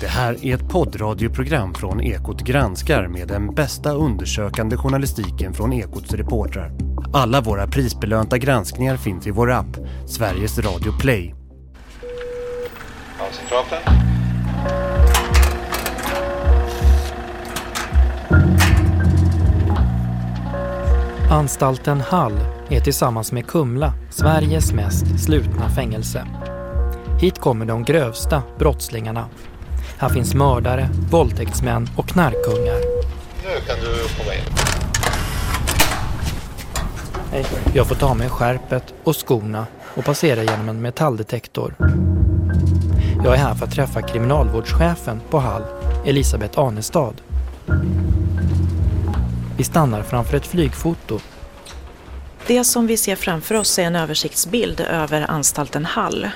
Det här är ett poddradioprogram från Ekot granskar med den bästa undersökande journalistiken från Ekots reportrar. Alla våra prisbelönta granskningar finns i vår app, Sveriges Radio Play. Centralten. Anstalten Hall är tillsammans med Kumla Sveriges mest slutna fängelse. Hit kommer de grövsta brottslingarna. Här finns mördare, våldtäktsmän och knarkungar. Nu kan du komma in. Jag får ta med skärpet och skorna och passera genom en metalldetektor. Jag är här för att träffa kriminalvårdschefen på Hall, Elisabeth Arnestad. Vi stannar framför ett flygfoto. Det som vi ser framför oss är en översiktsbild över anstalten Hall.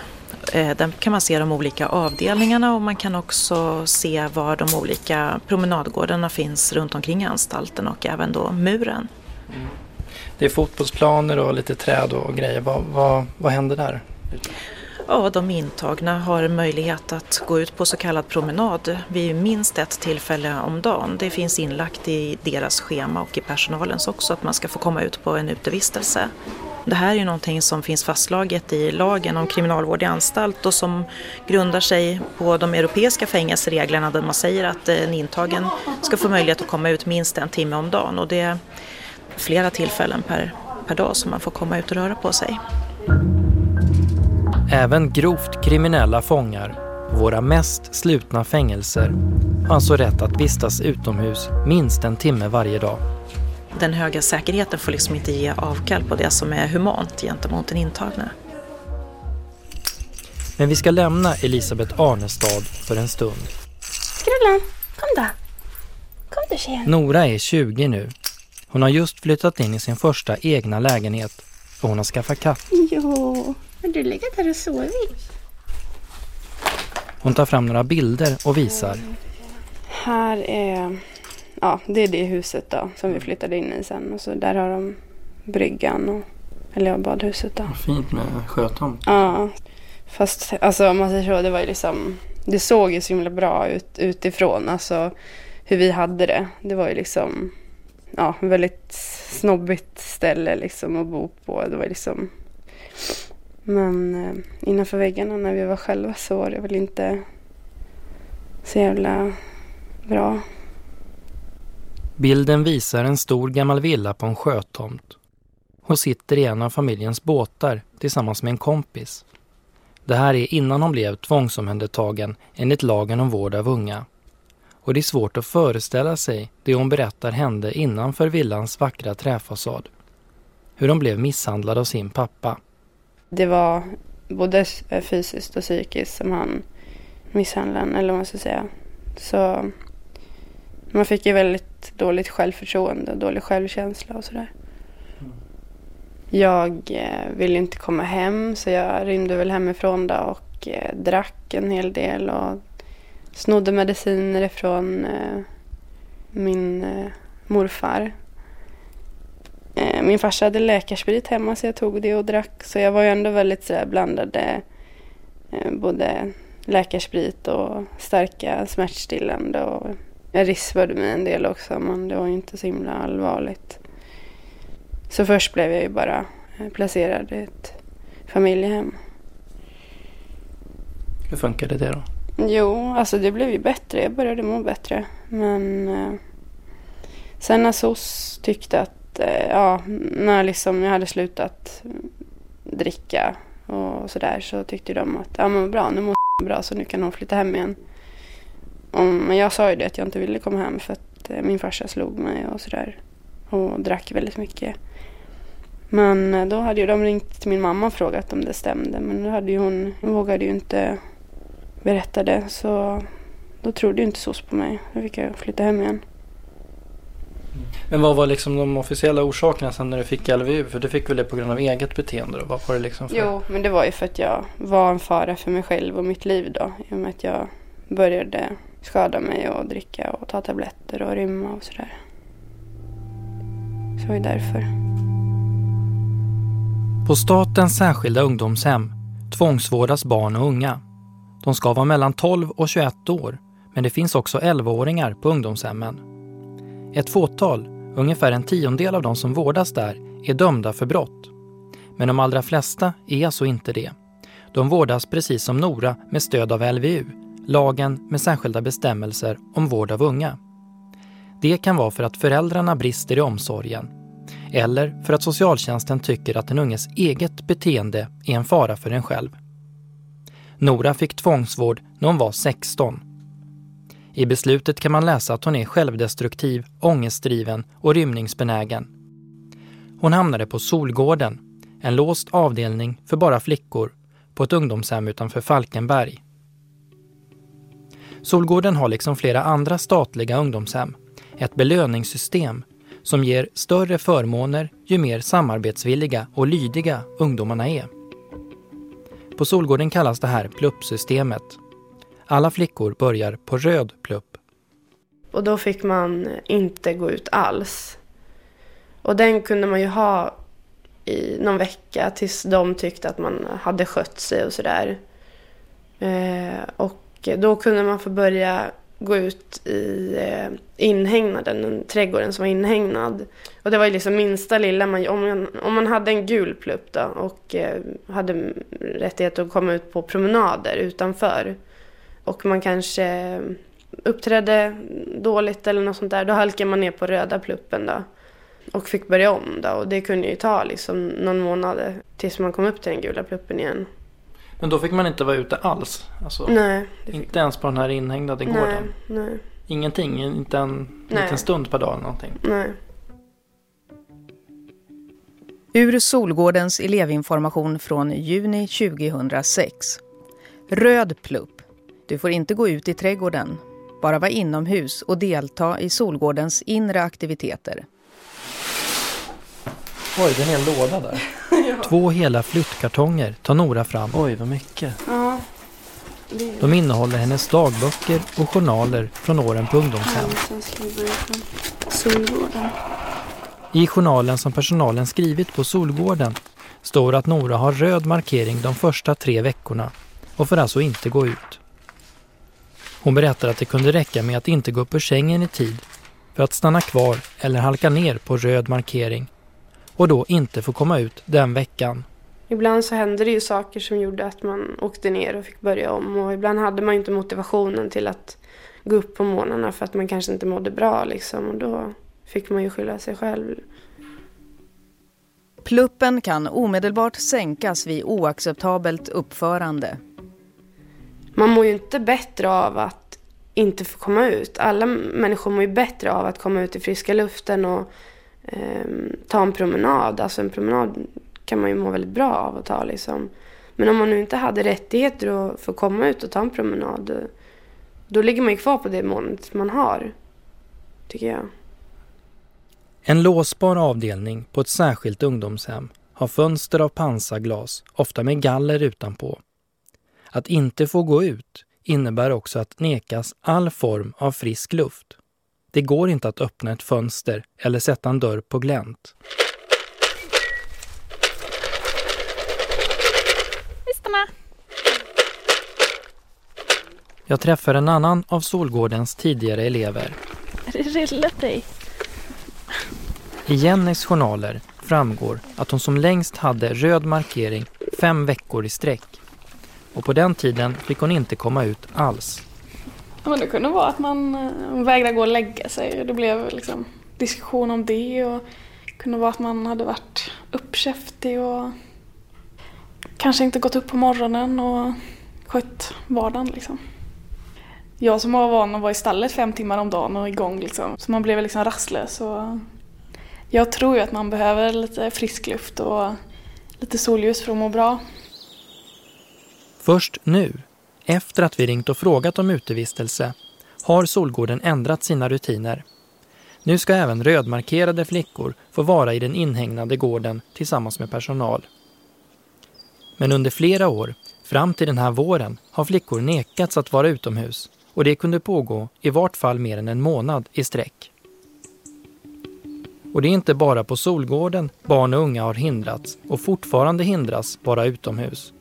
Eh, Där kan man se de olika avdelningarna och man kan också se var de olika promenadgårdarna finns runt omkring anstalten och även då muren. Det är fotbollsplaner och lite träd och grejer. Vad, vad, vad händer där? Ja, de intagna har möjlighet att gå ut på så kallad promenad vid minst ett tillfälle om dagen. Det finns inlagt i deras schema och i personalens också att man ska få komma ut på en utevistelse. Det här är ju någonting som finns fastslaget i lagen om kriminalvård i anstalt och som grundar sig på de europeiska fängelsereglerna där man säger att eh, en intagen ska få möjlighet att komma ut minst en timme om dagen och det är flera tillfällen per, per dag som man får komma ut och röra på sig. Även grovt kriminella fångar, våra mest slutna fängelser, har alltså rätt att vistas utomhus minst en timme varje dag. Den höga säkerheten får liksom inte ge avkall på det som är humant gentemot den intagne. Men vi ska lämna Elisabeth Arnestad för en stund. Skrullan, kom då. Kom du tjejen. Nora är 20 nu. Hon har just flyttat in i sin första egna lägenhet och hon har skaffat katt. Jo, har du legat här och sovit? Hon tar fram några bilder och visar. Här är, ja det är det huset då som vi flyttade in i sen. Och så där har de bryggan och, eller ja, badhuset då. Fint med sjötomt. Ja, fast alltså om man säger så, det var ju liksom, det såg ju så himla bra ut utifrån. Alltså hur vi hade det. Det var ju liksom, ja, väldigt snobbigt ställe liksom att bo på. Det var liksom, men eh, innanför väggarna när vi var själva så var det väl inte så jävla bra. Bilden visar en stor gammal villa på en sjötomt. Hon sitter i en av familjens båtar tillsammans med en kompis. Det här är innan hon blev tvångsomhändertagen enligt lagen om vård av unga. Och det är svårt att föreställa sig det hon berättar hände innanför villans vackra träfasad. Hur hon blev misshandlad av sin pappa. Det var både eh, fysiskt och psykiskt som han misshandlade eller vad man ska säga. Så man fick ju väldigt dåligt självförtroende och dålig självkänsla och sådär. Jag eh, ville inte komma hem så jag rymde väl hemifrån då och eh, drack en hel del och snodde mediciner ifrån eh, min eh, morfar. Eh, min farsa hade läkarsprit hemma så jag tog det och drack. Så jag var ju ändå väldigt sådär blandade eh, både läkarsprit och starka smärtstillande. Och jag rispade mig en del också men det var ju inte så himla allvarligt. Så först blev jag ju bara eh, placerad i ett familjehem. Hur funkade det då? Jo, alltså det blev ju bättre. Jag började må bättre. Men eh, sen när SOS tyckte att, eh, ja, när liksom jag hade slutat dricka och sådär så tyckte de att, ja men bra, nu mår bra så nu kan hon flytta hem igen. Och, men jag sa ju det att jag inte ville komma hem för att eh, min farsa slog mig och sådär. Och drack väldigt mycket. Men eh, då hade ju de ringt till min mamma och frågat om det stämde. Men då hade ju hon, hon vågade ju inte berätta det. Så då trodde ju inte SOS på mig. Då fick jag flytta hem igen. Men vad var liksom de officiella orsakerna sen när du fick LVU? För du fick väl det på grund av eget beteende då? Vad var det liksom för? Jo, men det var ju för att jag var en fara för mig själv och mitt liv då. I och med att jag började skada mig och dricka och ta tabletter och rymma och sådär. Så det var ju därför. På statens särskilda ungdomshem tvångsvårdas barn och unga. De ska vara mellan 12 och 21 år Men det finns också 11-åringar på ungdomshemmen. Ett fåtal, ungefär en tiondel av de som vårdas där, är dömda för brott. Men de allra flesta är alltså inte det. De vårdas precis som Nora med stöd av LVU, lagen med särskilda bestämmelser om vård av unga. Det kan vara för att föräldrarna brister i omsorgen eller för att socialtjänsten tycker att den unges eget beteende är en fara för en själv. Nora fick tvångsvård när hon var 16. I beslutet kan man läsa att hon är självdestruktiv, ångestdriven och rymningsbenägen. Hon hamnade på Solgården, en låst avdelning för bara flickor på ett ungdomshem utanför Falkenberg. Solgården har liksom flera andra statliga ungdomshem ett belöningssystem som ger större förmåner ju mer samarbetsvilliga och lydiga ungdomarna är. På Solgården kallas det här pluppsystemet. Alla flickor börjar på röd plupp. Och då fick man inte gå ut alls. Och den kunde man ju ha i någon vecka tills de tyckte att man hade skött sig och sådär. Eh, och då kunde man få börja gå ut i eh, inhägnaden, trädgården som var inhägnad. Och det var ju liksom minsta lilla, man, om, man, om man hade en gul plupp då och eh, hade rättighet att komma ut på promenader utanför och man kanske uppträdde dåligt eller något sånt där, då halkade man ner på röda pluppen då och fick börja om då och det kunde ju ta liksom någon månad tills man kom upp till den gula pluppen igen. Men då fick man inte vara ute alls? Alltså, nej. Fick... Inte ens på den här inhägnade nej, gården? Nej. Ingenting? Inte en nej. liten stund per dag eller någonting? Nej. Ur Solgårdens elevinformation från juni 2006. Röd plupp. Du får inte gå ut i trädgården. Bara vara inomhus och delta i Solgårdens inre aktiviteter. Oj, det är en hel låda där. Två hela flyttkartonger tar Nora fram. Oj, vad mycket. Ja. Det... De innehåller hennes dagböcker och journaler från åren på ungdomshem. I journalen som personalen skrivit på Solgården står att Nora har röd markering de första tre veckorna och får alltså inte gå ut. Hon berättar att det kunde räcka med att inte gå upp ur sängen i tid för att stanna kvar eller halka ner på röd markering och då inte få komma ut den veckan. Ibland så hände det ju saker som gjorde att man åkte ner och fick börja om och ibland hade man inte motivationen till att gå upp på morgnarna för att man kanske inte mådde bra liksom och då fick man ju skylla sig själv. Pluppen kan omedelbart sänkas vid oacceptabelt uppförande. Man mår ju inte bättre av att inte få komma ut. Alla människor mår ju bättre av att komma ut i friska luften och eh, ta en promenad. Alltså en promenad kan man ju må väldigt bra av att ta liksom. Men om man nu inte hade rättigheter att få komma ut och ta en promenad. Då ligger man ju kvar på det målet man har. Tycker jag. En låsbar avdelning på ett särskilt ungdomshem har fönster av pansarglas, ofta med galler utanpå. Att inte få gå ut innebär också att nekas all form av frisk luft. Det går inte att öppna ett fönster eller sätta en dörr på glänt. Jag träffar en annan av Solgårdens tidigare elever. Det rillat dig? I Jennys journaler framgår att hon som längst hade röd markering fem veckor i sträck. Och på den tiden fick hon inte komma ut alls. Ja, men det kunde vara att man eh, vägrade gå och lägga sig. Det blev liksom diskussion om det. Och det kunde vara att man hade varit uppkäftig och kanske inte gått upp på morgonen och skött vardagen. Liksom. Jag som var van att vara i stallet fem timmar om dagen och igång liksom. Så man blev liksom rastlös. Och jag tror ju att man behöver lite frisk luft och lite solljus för att må bra. Först nu, efter att vi ringt och frågat om utevistelse, har Solgården ändrat sina rutiner. Nu ska även rödmarkerade flickor få vara i den inhägnade gården tillsammans med personal. Men under flera år, fram till den här våren, har flickor nekats att vara utomhus och det kunde pågå i vart fall mer än en månad i sträck. Och det är inte bara på Solgården barn och unga har hindrats och fortfarande hindras vara utomhus.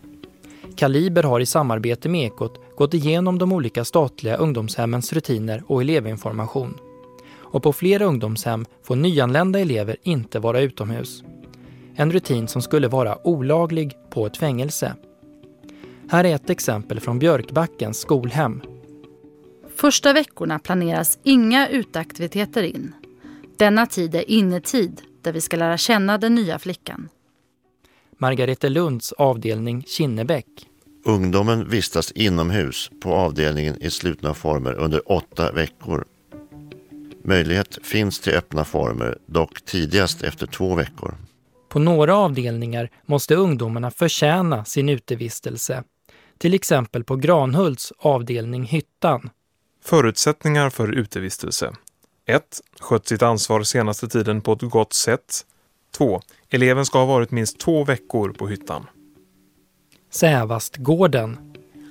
Kaliber har i samarbete med Ekot gått igenom de olika statliga ungdomshemmens rutiner och elevinformation. Och på flera ungdomshem får nyanlända elever inte vara utomhus. En rutin som skulle vara olaglig på ett fängelse. Här är ett exempel från Björkbackens skolhem. Första veckorna planeras inga uteaktiviteter in. Denna tid är innetid där vi ska lära känna den nya flickan. Margarete Lunds avdelning Kinnebäck. Ungdomen vistas inomhus på avdelningen i slutna former under åtta veckor. Möjlighet finns till öppna former, dock tidigast efter två veckor. På några avdelningar måste ungdomarna förtjäna sin utevistelse. Till exempel på Granhults avdelning Hyttan. Förutsättningar för utevistelse. 1. Skött sitt ansvar senaste tiden på ett gott sätt. 2. Eleven ska ha varit minst två veckor på hyttan. Sävastgården.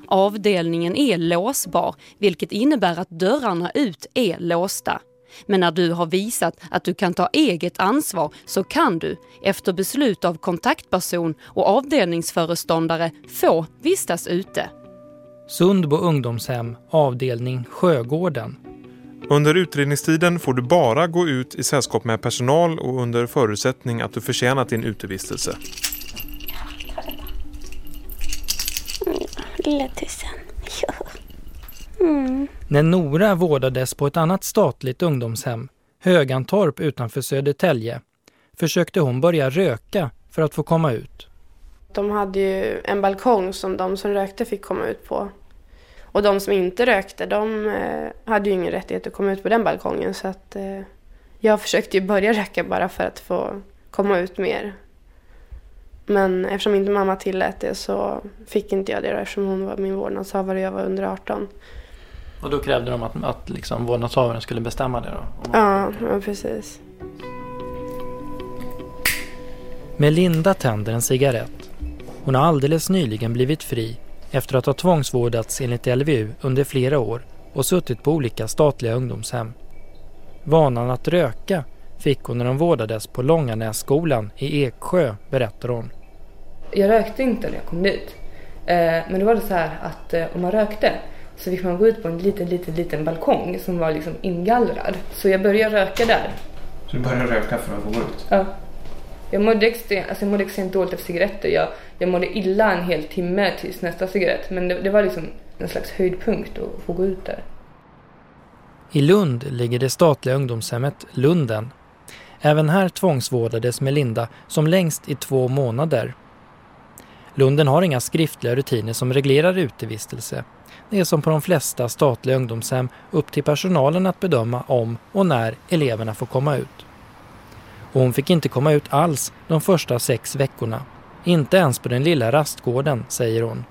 Avdelningen är låsbar, vilket innebär att dörrarna ut är låsta. Men när du har visat att du kan ta eget ansvar så kan du, efter beslut av kontaktperson och avdelningsföreståndare, få vistas ute. Sundbo ungdomshem, avdelning Sjögården. Under utredningstiden får du bara gå ut i sällskap med personal och under förutsättning att du förtjänat din utevistelse. Lilla tusen. Ja. Mm. När Nora vårdades på ett annat statligt ungdomshem, Högantorp utanför Södertälje, försökte hon börja röka för att få komma ut. De hade ju en balkong som de som rökte fick komma ut på. Och de som inte rökte, de eh, hade ju ingen rättighet att komma ut på den balkongen. Så att eh, jag försökte ju börja röka bara för att få komma ut mer. Men eftersom inte mamma tillät det så fick inte jag det då, eftersom hon var min vårdnadshavare och jag var under 18. Och då krävde de att, att liksom vårdnadshavaren skulle bestämma det då? Ja, ja, precis. Melinda tänder en cigarett. Hon har alldeles nyligen blivit fri efter att ha tvångsvårdats enligt LVU under flera år och suttit på olika statliga ungdomshem. Vanan att röka fick hon när de vårdades på Långanässkolan i Eksjö, berättar hon. Jag rökte inte när jag kom dit. Eh, men då var det så här att eh, om man rökte så fick man gå ut på en liten, liten, liten balkong som var liksom ingallrad. Så jag började röka där. Så du började röka för att få gå ut? Ja. Jag mådde extremt, alltså jag mådde extremt dåligt efter cigaretter. Jag, jag mådde illa en hel timme tills nästa cigarett. Men det, det var liksom en slags höjdpunkt att få gå ut där. I Lund ligger det statliga ungdomshemmet Lunden. Även här tvångsvårdades Melinda som längst i två månader. Lunden har inga skriftliga rutiner som reglerar utevistelse. Det är som på de flesta statliga ungdomshem upp till personalen att bedöma om och när eleverna får komma ut. Och hon fick inte komma ut alls de första sex veckorna. Inte ens på den lilla rastgården, säger hon.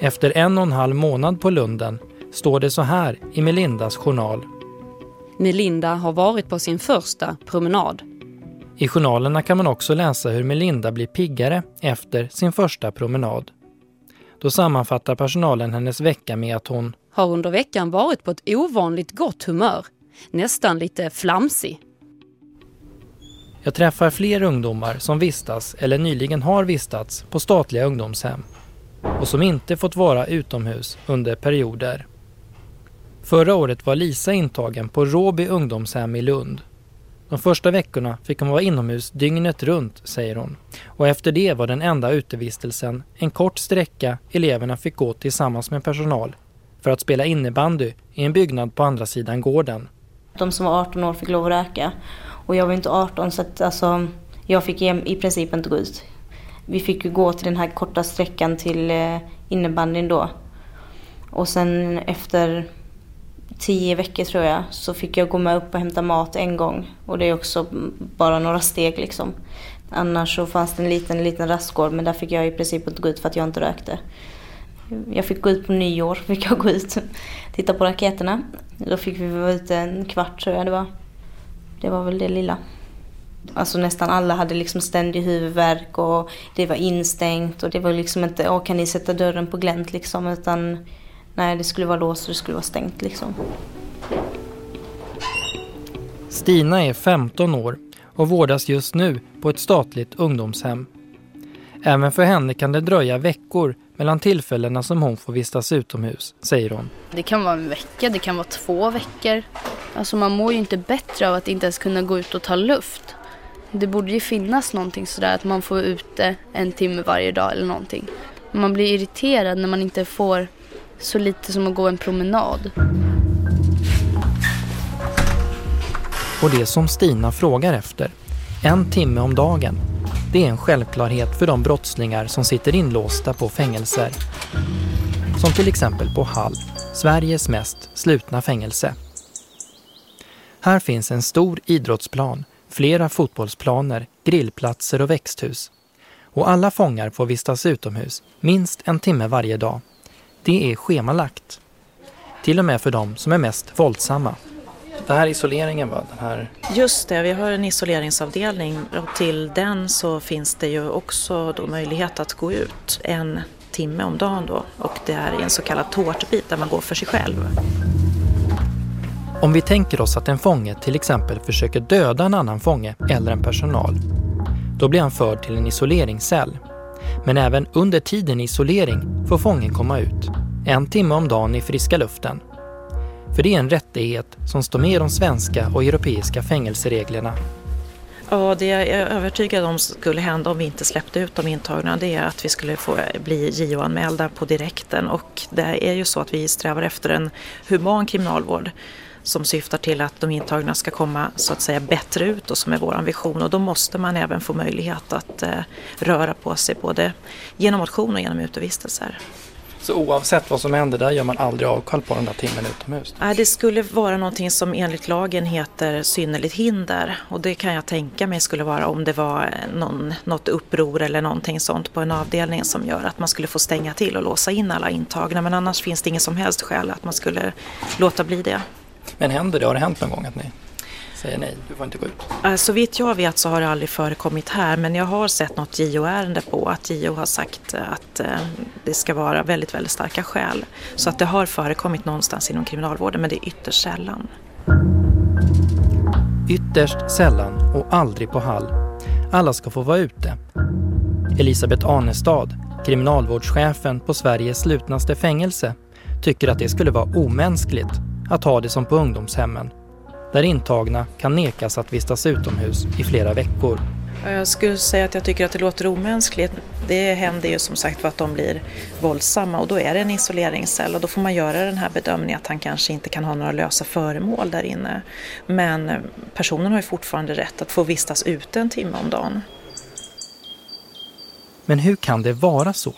Efter en och en halv månad på Lunden står det så här i Melindas journal. Melinda har varit på sin första promenad. I journalerna kan man också läsa hur Melinda blir piggare efter sin första promenad. Då sammanfattar personalen hennes vecka med att hon har under veckan varit på ett ovanligt gott humör. Nästan lite flamsig. Jag träffar fler ungdomar som vistas eller nyligen har vistats på statliga ungdomshem och som inte fått vara utomhus under perioder. Förra året var Lisa intagen på Råby ungdomshem i Lund. De första veckorna fick hon vara inomhus dygnet runt, säger hon. Och efter det var den enda utevistelsen en kort sträcka eleverna fick gå tillsammans med personal för att spela innebandy i en byggnad på andra sidan gården. De som var 18 år fick lov att röka och jag var inte 18 så att alltså, jag fick i princip inte gå ut. Vi fick ju gå till den här korta sträckan till eh, innebandyn då. Och sen efter tio veckor tror jag så fick jag gå med upp och hämta mat en gång. Och det är också bara några steg liksom. Annars så fanns det en liten, liten rastgård men där fick jag i princip inte gå ut för att jag inte rökte. Jag fick gå ut på nyår, fick jag gå ut titta på raketerna. Då fick vi vara ute en kvart tror jag det var. Det var väl det lilla. Alltså nästan alla hade liksom ständig huvudvärk och det var instängt och det var liksom inte, åh kan ni sätta dörren på glänt liksom utan nej det skulle vara låst och det skulle vara stängt liksom. Stina är 15 år och vårdas just nu på ett statligt ungdomshem. Även för henne kan det dröja veckor mellan tillfällena som hon får vistas utomhus, säger hon. Det kan vara en vecka, det kan vara två veckor. Alltså man mår ju inte bättre av att inte ens kunna gå ut och ta luft. Det borde ju finnas någonting sådär att man får ute en timme varje dag eller någonting. Man blir irriterad när man inte får så lite som att gå en promenad. Och det som Stina frågar efter, en timme om dagen, det är en självklarhet för de brottslingar som sitter inlåsta på fängelser. Som till exempel på Hall, Sveriges mest slutna fängelse. Här finns en stor idrottsplan, flera fotbollsplaner, grillplatser och växthus. Och alla fångar får vistas utomhus minst en timme varje dag. Det är schemalagt. Till och med för de som är mest våldsamma. Det här är isoleringen va? Den här... Just det, vi har en isoleringsavdelning och till den så finns det ju också då möjlighet att gå ut en timme om dagen då och det är en så kallad tårtbit där man går för sig själv. Om vi tänker oss att en fånge till exempel försöker döda en annan fånge eller en personal, då blir han förd till en isoleringscell. Men även under tiden i isolering får fången komma ut, en timme om dagen i friska luften. För det är en rättighet som står med i de svenska och europeiska fängelsereglerna. Ja, det jag är övertygad om skulle hända om vi inte släppte ut de intagna det är att vi skulle få bli JO-anmälda på direkten och det är ju så att vi strävar efter en human kriminalvård som syftar till att de intagna ska komma så att säga bättre ut och som är vår vision och då måste man även få möjlighet att eh, röra på sig både genom motion och genom utevistelser. Så oavsett vad som händer där gör man aldrig avkall på den där timmen utomhus? Nej, det skulle vara någonting som enligt lagen heter synnerligt hinder och det kan jag tänka mig skulle vara om det var någon, något uppror eller någonting sånt på en avdelning som gör att man skulle få stänga till och låsa in alla intagna men annars finns det ingen som helst skäl att man skulle låta bli det. Men händer det? Har det hänt någon gång att ni säger nej, du får inte gå ut? Så alltså, vitt jag vet så har det aldrig förekommit här men jag har sett något JO-ärende på att JO har sagt att eh, det ska vara väldigt, väldigt starka skäl. Så att det har förekommit någonstans inom kriminalvården men det är ytterst sällan. Ytterst sällan och aldrig på Hall. Alla ska få vara ute. Elisabeth Anestad, kriminalvårdschefen på Sveriges slutnaste fängelse, tycker att det skulle vara omänskligt att ha det som på ungdomshemmen, där intagna kan nekas att vistas utomhus i flera veckor. Jag skulle säga att jag tycker att det låter omänskligt. Det händer ju som sagt att de blir våldsamma och då är det en isoleringscell och då får man göra den här bedömningen att han kanske inte kan ha några lösa föremål där inne. Men personen har ju fortfarande rätt att få vistas ute en timme om dagen. Men hur kan det vara så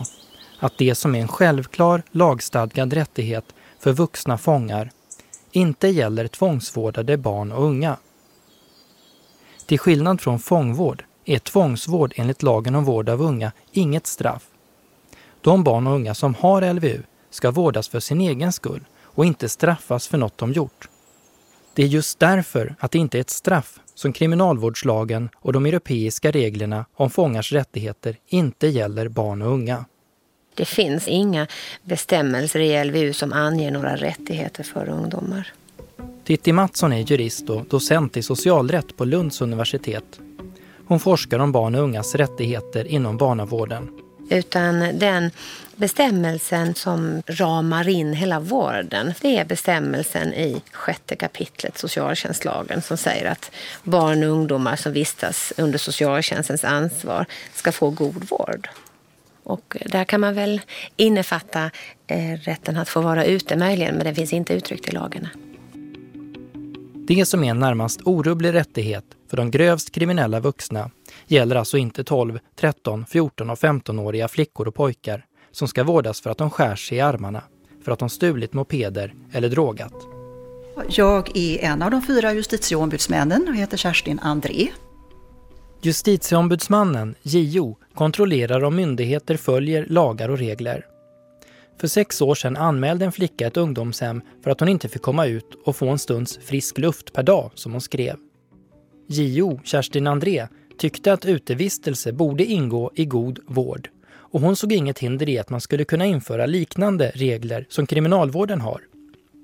att det som är en självklar lagstadgad rättighet för vuxna fångar inte gäller tvångsvårdade barn och unga. Till skillnad från fångvård är tvångsvård enligt lagen om vård av unga inget straff. De barn och unga som har LVU ska vårdas för sin egen skull och inte straffas för något de gjort. Det är just därför att det inte är ett straff som kriminalvårdslagen och de europeiska reglerna om fångars rättigheter inte gäller barn och unga. Det finns inga bestämmelser i LVU som anger några rättigheter för ungdomar. Titti Mattsson är jurist och docent i socialrätt på Lunds universitet. Hon forskar om barn och ungas rättigheter inom barnavården. Utan den bestämmelsen som ramar in hela vården, det är bestämmelsen i sjätte kapitlet socialtjänstlagen som säger att barn och ungdomar som vistas under socialtjänstens ansvar ska få god vård. Och där kan man väl innefatta eh, rätten att få vara ute möjligen, men det finns inte uttryckt i lagarna. Det som är en närmast orubblig rättighet för de grövst kriminella vuxna gäller alltså inte 12, 13, 14 och 15-åriga flickor och pojkar som ska vårdas för att de skär sig i armarna, för att de stulit mopeder eller drogat. Jag är en av de fyra justitieombudsmännen och heter Kerstin André. Justitieombudsmannen, JO, kontrollerar om myndigheter följer lagar och regler. För sex år sedan anmälde en flicka ett ungdomshem för att hon inte fick komma ut och få en stunds frisk luft per dag, som hon skrev. JO, Kerstin André, tyckte att utevistelse borde ingå i god vård och hon såg inget hinder i att man skulle kunna införa liknande regler som kriminalvården har,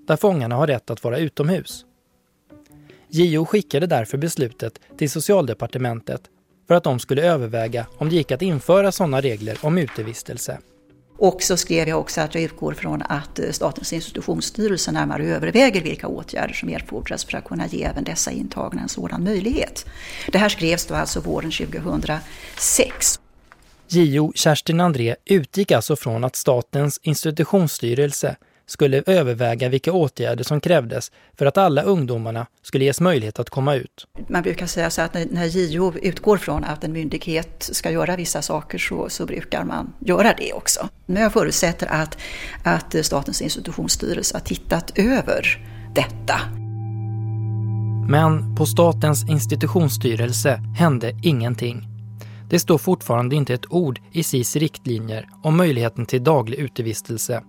där fångarna har rätt att vara utomhus. JO skickade därför beslutet till socialdepartementet för att de skulle överväga om det gick att införa sådana regler om utevistelse. Och så skrev jag också att jag utgår från att eh, Statens institutionsstyrelse närmare överväger vilka åtgärder som erfordras för att kunna ge även dessa intagna en sådan möjlighet. Det här skrevs då alltså våren 2006. JO Kerstin André utgick alltså från att Statens institutionsstyrelse skulle överväga vilka åtgärder som krävdes för att alla ungdomarna skulle ges möjlighet att komma ut. Man brukar säga så att när JO utgår från att en myndighet ska göra vissa saker så, så brukar man göra det också. Men jag förutsätter att, att Statens institutionsstyrelse har tittat över detta. Men på Statens institutionsstyrelse hände ingenting. Det står fortfarande inte ett ord i SIS riktlinjer om möjligheten till daglig utevistelse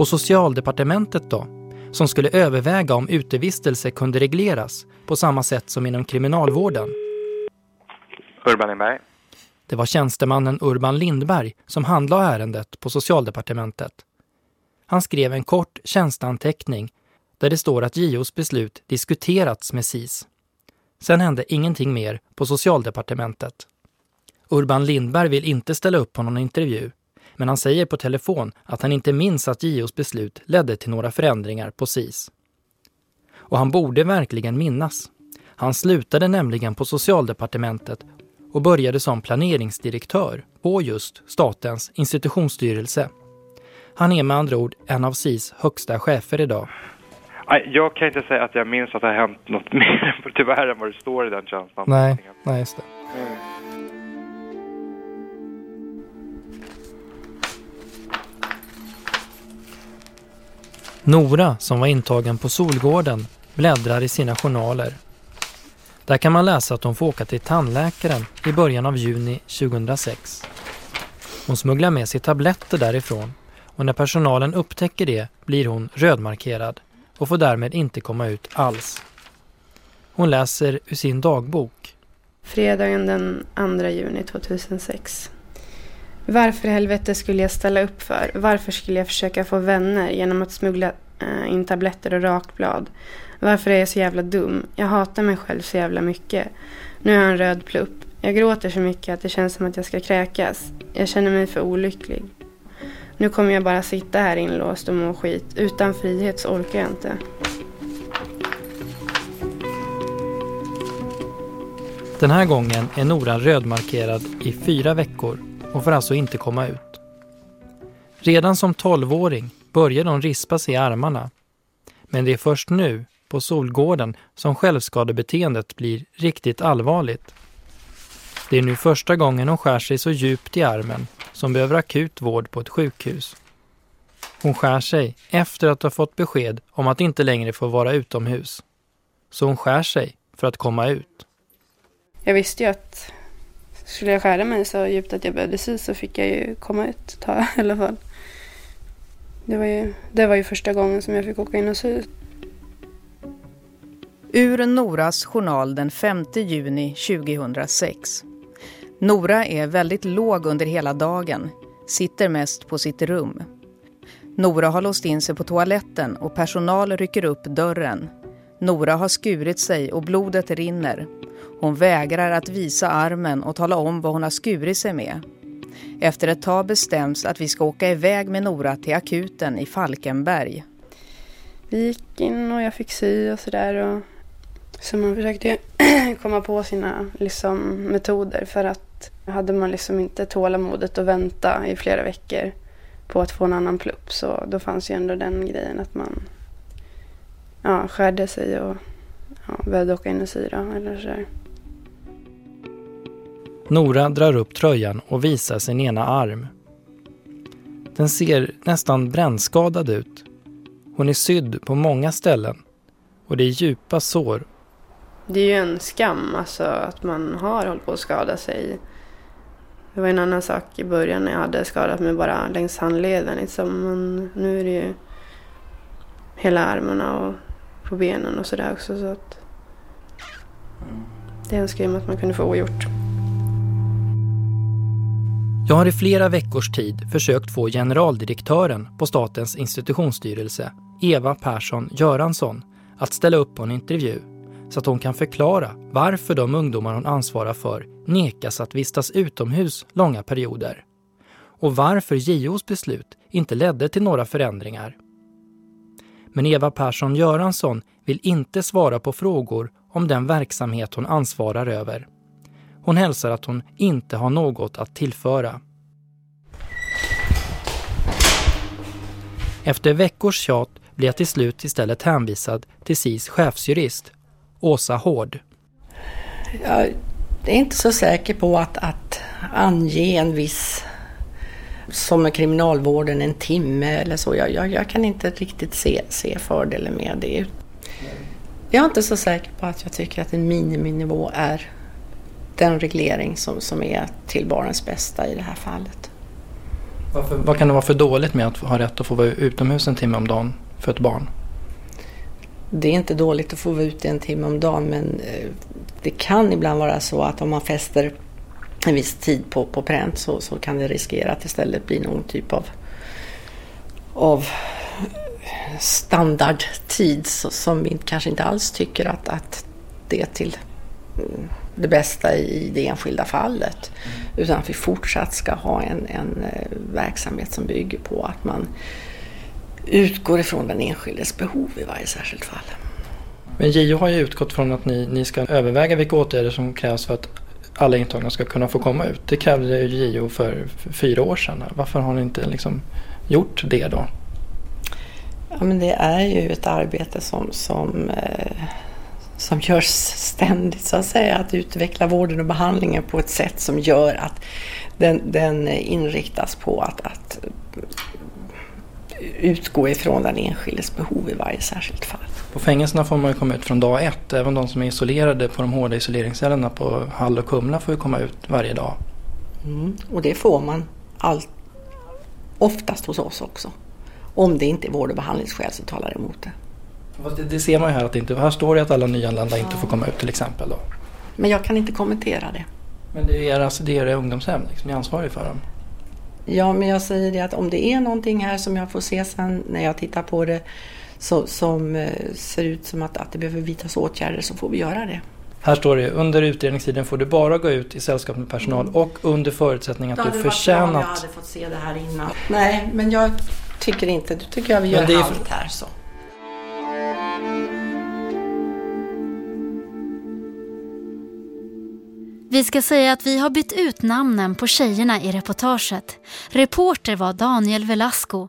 och socialdepartementet då? Som skulle överväga om utevistelse kunde regleras på samma sätt som inom kriminalvården. Urban Lindberg. Det var tjänstemannen Urban Lindberg som handlade ärendet på socialdepartementet. Han skrev en kort tjänsteanteckning där det står att JOs beslut diskuterats med SIS. Sen hände ingenting mer på socialdepartementet. Urban Lindberg vill inte ställa upp på någon intervju men han säger på telefon att han inte minns att JOs beslut ledde till några förändringar på SIS. Och han borde verkligen minnas. Han slutade nämligen på socialdepartementet och började som planeringsdirektör på just Statens institutionsstyrelse. Han är med andra ord en av SIS högsta chefer idag. Jag kan inte säga att jag minns att det har hänt något mer tyvärr än vad det står i den tjänsten. Nej, nej just det. Mm. Nora, som var intagen på Solgården, bläddrar i sina journaler. Där kan man läsa att hon får åka till tandläkaren i början av juni 2006. Hon smugglar med sig tabletter därifrån och när personalen upptäcker det blir hon rödmarkerad och får därmed inte komma ut alls. Hon läser ur sin dagbok. Fredagen den 2 juni 2006. Varför i helvete skulle jag ställa upp för? Varför skulle jag försöka få vänner genom att smuggla eh, in tabletter och rakblad? Varför är jag så jävla dum? Jag hatar mig själv så jävla mycket. Nu har jag en röd plupp. Jag gråter så mycket att det känns som att jag ska kräkas. Jag känner mig för olycklig. Nu kommer jag bara sitta här inlåst och må skit. Utan frihet så orkar jag inte. Den här gången är Nora rödmarkerad i fyra veckor och får alltså inte komma ut. Redan som tolvåring börjar hon rispa sig i armarna. Men det är först nu, på Solgården, som självskadebeteendet blir riktigt allvarligt. Det är nu första gången hon skär sig så djupt i armen som behöver akut vård på ett sjukhus. Hon skär sig efter att ha fått besked om att inte längre få vara utomhus. Så hon skär sig för att komma ut. Jag visste ju att skulle jag skära mig så djupt att jag behövde sy så fick jag ju komma ut ta i alla fall. Det var, ju, det var ju första gången som jag fick åka in och sy. Ur Noras journal den 5 juni 2006. Nora är väldigt låg under hela dagen, sitter mest på sitt rum. Nora har låst in sig på toaletten och personal rycker upp dörren. Nora har skurit sig och blodet rinner. Hon vägrar att visa armen och tala om vad hon har skurit sig med. Efter ett tag bestäms att vi ska åka iväg med Nora till akuten i Falkenberg. Vi gick in och jag fick sy och sådär. Så man försökte komma på sina liksom, metoder för att hade man liksom inte tålamodet att vänta i flera veckor på att få en annan plupp så då fanns ju ändå den grejen att man ja, skärde sig och ja, behövde åka in och sy eller sådär. Nora drar upp tröjan och visar sin ena arm. Den ser nästan brännskadad ut. Hon är sydd på många ställen och det är djupa sår. Det är ju en skam alltså att man har hållit på att skada sig. Det var en annan sak i början när jag hade skadat mig bara längs handleden liksom. Men nu är det ju hela armarna och på benen och sådär också. Så att det önskar jag mig att man kunde få ogjort. Jag har i flera veckors tid försökt få generaldirektören på Statens institutionsstyrelse, Eva Persson Göransson, att ställa upp på en intervju så att hon kan förklara varför de ungdomar hon ansvarar för nekas att vistas utomhus långa perioder. och varför JOs beslut inte ledde till några förändringar. Men Eva Persson Göransson vill inte svara på frågor om den verksamhet hon ansvarar över. Hon hälsar att hon inte har något att tillföra. Efter veckors tjat blir jag till slut istället hänvisad till SIS chefsjurist, Åsa Hård. Jag är inte så säker på att, att ange en viss, som med kriminalvården, en timme eller så. Jag, jag, jag kan inte riktigt se, se fördelen med det. Jag är inte så säker på att jag tycker att en miniminivå är den reglering som, som är till barnens bästa i det här fallet. Varför, vad kan det vara för dåligt med att ha rätt att få vara utomhus en timme om dagen för ett barn? Det är inte dåligt att få vara ute en timme om dagen men eh, det kan ibland vara så att om man fäster en viss tid på, på pränt så, så kan det riskera att istället bli någon typ av, av standardtid som vi kanske inte alls tycker att, att det är till mm, det bästa i det enskilda fallet. Utan att vi fortsatt ska ha en, en eh, verksamhet som bygger på att man utgår ifrån den enskildes behov i varje särskilt fall. Men JO har ju utgått från att ni, ni ska överväga vilka åtgärder som krävs för att alla intagna ska kunna få komma ut. Det krävde JO för, för fyra år sedan. Varför har ni inte liksom gjort det då? Ja, men det är ju ett arbete som, som, eh, som görs ständigt så att säga. Att utveckla vården och behandlingen på ett sätt som gör att den, den inriktas på att, att utgå ifrån den enskildes behov i varje särskilt fall. På fängelserna får man ju komma ut från dag ett. Även de som är isolerade på de hårda isoleringscellerna på Hall och Kumla får ju komma ut varje dag. Mm, och det får man allt, oftast hos oss också. Om det inte är vård och behandlingsskäl som talar emot det. Det. Det ser man ju här att inte, här står det att alla nyanlända inte får komma ut till exempel. Då. Men jag kan inte kommentera det. Men det är alltså det är era ungdomshem, liksom, ni är ansvarig för dem? Ja, men jag säger det att om det är någonting här som jag får se sen när jag tittar på det så, som eh, ser ut som att, att det behöver vidtas åtgärder så får vi göra det. Här står det under utredningstiden får du bara gå ut i sällskap med personal mm. och under förutsättning att du förtjänat... Om jag hade fått se det här innan. Nej, men jag tycker inte. Du tycker jag vi gör är... allt här så. Vi ska säga att vi har bytt ut namnen på tjejerna i reportaget. Reporter var Daniel Velasco